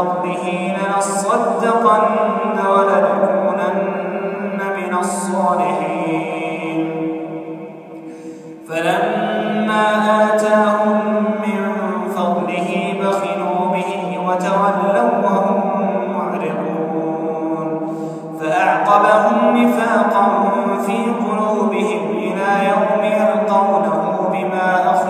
ربه لنصدقن ولنكونن من الصالحين. فلما آتاهم من فضله بخلوا به وتولوا وهم معرضون. فأعقبهم نفاقا في قلوبهم إلى يوم يلقونه بما أخذوا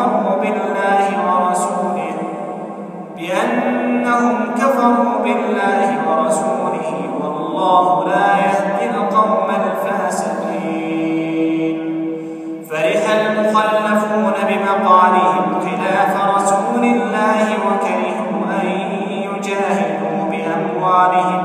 كفروا بالله ورسوله بأنهم كفروا بالله ورسوله والله لا يهدي القوم الفاسقين. فرح المخلفون بمقالهم خلاف رسول الله وكرهوا أن يجاهدوا بأموالهم.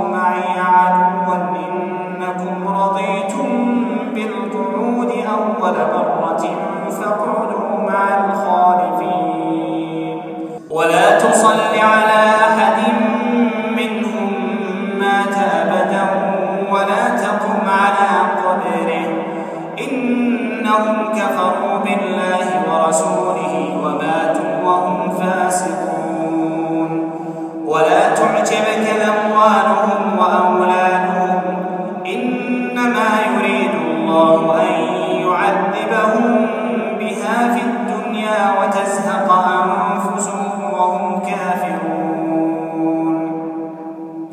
مثقال ذرة فكونوا مع الخالفين. ولا تصل على أحد منهم مات أبدا ولا تقم على قبره. إنهم كفروا